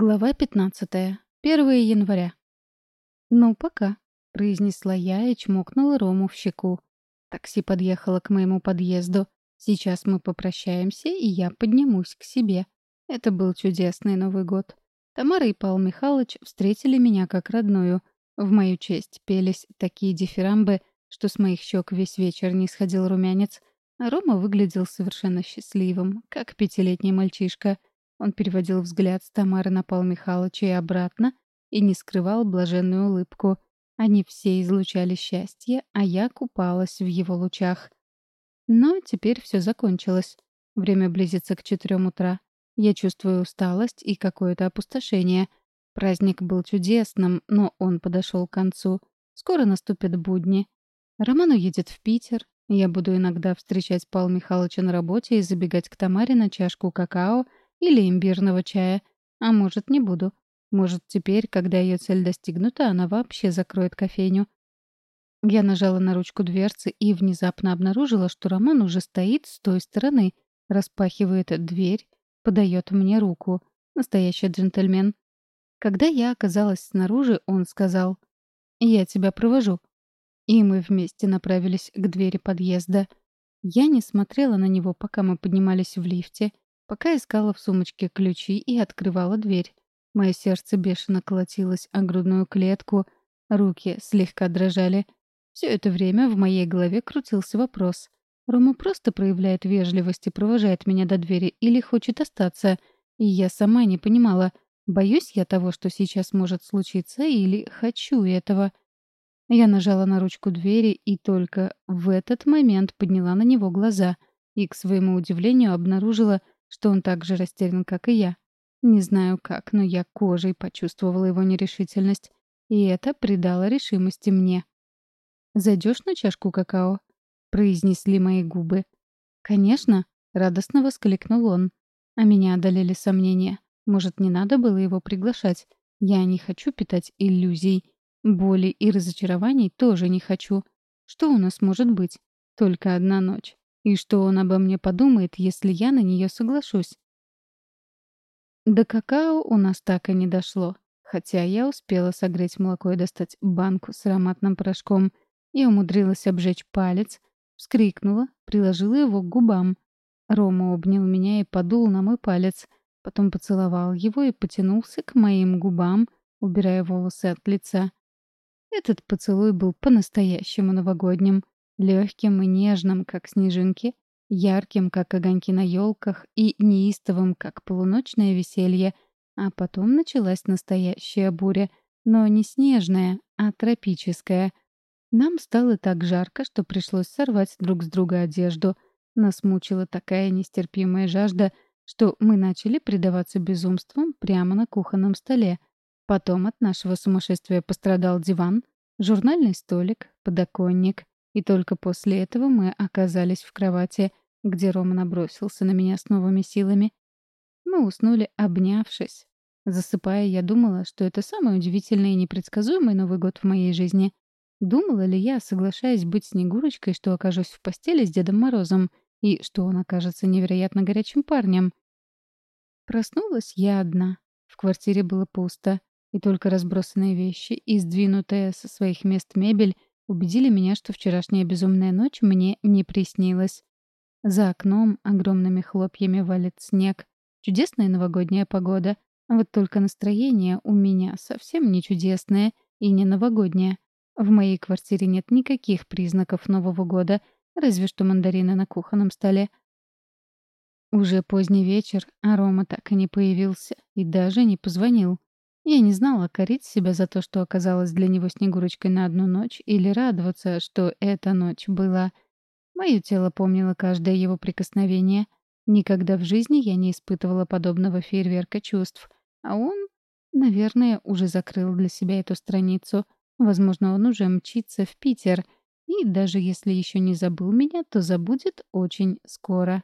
Глава 15. 1 января. «Ну, пока», — произнесла я и чмокнула Рому в щеку. Такси подъехало к моему подъезду. Сейчас мы попрощаемся, и я поднимусь к себе. Это был чудесный Новый год. Тамара и Павел Михайлович встретили меня как родную. В мою честь пелись такие дифирамбы, что с моих щек весь вечер не сходил румянец, а Рома выглядел совершенно счастливым, как пятилетний мальчишка — он переводил взгляд с Тамары на Павла Михайловича и обратно и не скрывал блаженную улыбку. Они все излучали счастье, а я купалась в его лучах. Но теперь все закончилось. Время близится к четырем утра. Я чувствую усталость и какое-то опустошение. Праздник был чудесным, но он подошел к концу. Скоро наступят будни. Роман уедет в Питер. Я буду иногда встречать Павла Михайловича на работе и забегать к Тамаре на чашку какао — или имбирного чая. А может, не буду. Может, теперь, когда ее цель достигнута, она вообще закроет кофейню. Я нажала на ручку дверцы и внезапно обнаружила, что Роман уже стоит с той стороны, распахивает дверь, подает мне руку. Настоящий джентльмен. Когда я оказалась снаружи, он сказал «Я тебя провожу». И мы вместе направились к двери подъезда. Я не смотрела на него, пока мы поднимались в лифте — пока искала в сумочке ключи и открывала дверь. Мое сердце бешено колотилось о грудную клетку, руки слегка дрожали. Все это время в моей голове крутился вопрос. Рома просто проявляет вежливость и провожает меня до двери или хочет остаться, и я сама не понимала, боюсь я того, что сейчас может случиться, или хочу этого. Я нажала на ручку двери и только в этот момент подняла на него глаза и, к своему удивлению, обнаружила, что он так же растерян, как и я. Не знаю как, но я кожей почувствовала его нерешительность, и это придало решимости мне. «Зайдешь на чашку какао?» — произнесли мои губы. «Конечно», — радостно воскликнул он. А меня одолели сомнения. Может, не надо было его приглашать? Я не хочу питать иллюзий. Боли и разочарований тоже не хочу. Что у нас может быть? Только одна ночь. И что он обо мне подумает, если я на нее соглашусь? До какао у нас так и не дошло. Хотя я успела согреть молоко и достать банку с ароматным порошком. Я умудрилась обжечь палец, вскрикнула, приложила его к губам. Рома обнял меня и подул на мой палец, потом поцеловал его и потянулся к моим губам, убирая волосы от лица. Этот поцелуй был по-настоящему новогодним легким и нежным, как снежинки, ярким, как огоньки на елках, и неистовым, как полуночное веселье. А потом началась настоящая буря, но не снежная, а тропическая. Нам стало так жарко, что пришлось сорвать друг с друга одежду. Нас мучила такая нестерпимая жажда, что мы начали предаваться безумствам прямо на кухонном столе. Потом от нашего сумасшествия пострадал диван, журнальный столик, подоконник. И только после этого мы оказались в кровати, где Рома набросился на меня с новыми силами. Мы уснули, обнявшись. Засыпая, я думала, что это самый удивительный и непредсказуемый Новый год в моей жизни. Думала ли я, соглашаясь быть Снегурочкой, что окажусь в постели с Дедом Морозом, и что он окажется невероятно горячим парнем? Проснулась я одна. В квартире было пусто, и только разбросанные вещи и сдвинутая со своих мест мебель убедили меня, что вчерашняя безумная ночь мне не приснилась. За окном огромными хлопьями валит снег. Чудесная новогодняя погода. Вот только настроение у меня совсем не чудесное и не новогоднее. В моей квартире нет никаких признаков Нового года, разве что мандарины на кухонном столе. Уже поздний вечер, а Рома так и не появился и даже не позвонил. Я не знала, корить себя за то, что оказалась для него Снегурочкой на одну ночь, или радоваться, что эта ночь была. Мое тело помнило каждое его прикосновение. Никогда в жизни я не испытывала подобного фейерверка чувств. А он, наверное, уже закрыл для себя эту страницу. Возможно, он уже мчится в Питер. И даже если еще не забыл меня, то забудет очень скоро.